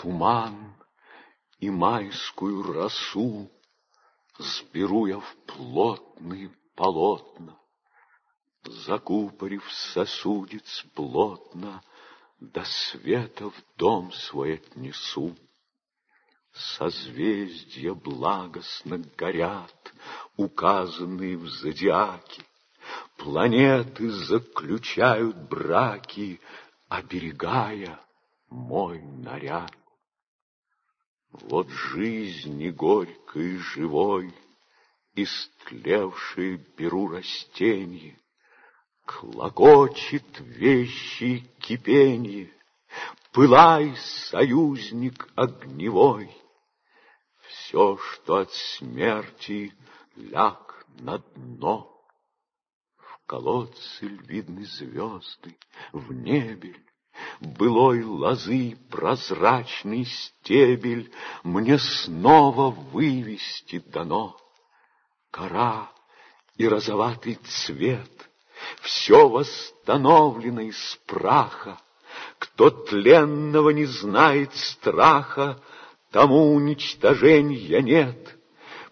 Туман и майскую росу Сберу я в плотные полотна, Закупорив сосудец плотно, До света в дом свой отнесу. Созвездия благостно горят, Указанные в зодиаке, Планеты заключают браки, Оберегая мой наряд. Вот жизни горькой живой, Истлевшие беру растенье, Клокочет вещи кипенье, Пылай, союзник огневой. Все, что от смерти ляг на дно. В колодце ль видны звезды, в небе Былой лозы прозрачный стебель Мне снова вывести дано. Кора и розоватый цвет, Все восстановлено из праха, Кто тленного не знает страха, Тому уничтоженья нет.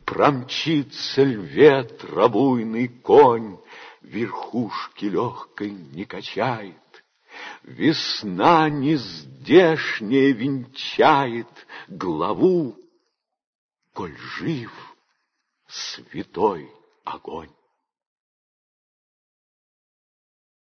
Промчится ль ветра буйный конь, Верхушки легкой не качает. Весна нездешняя венчает главу, Коль жив святой огонь.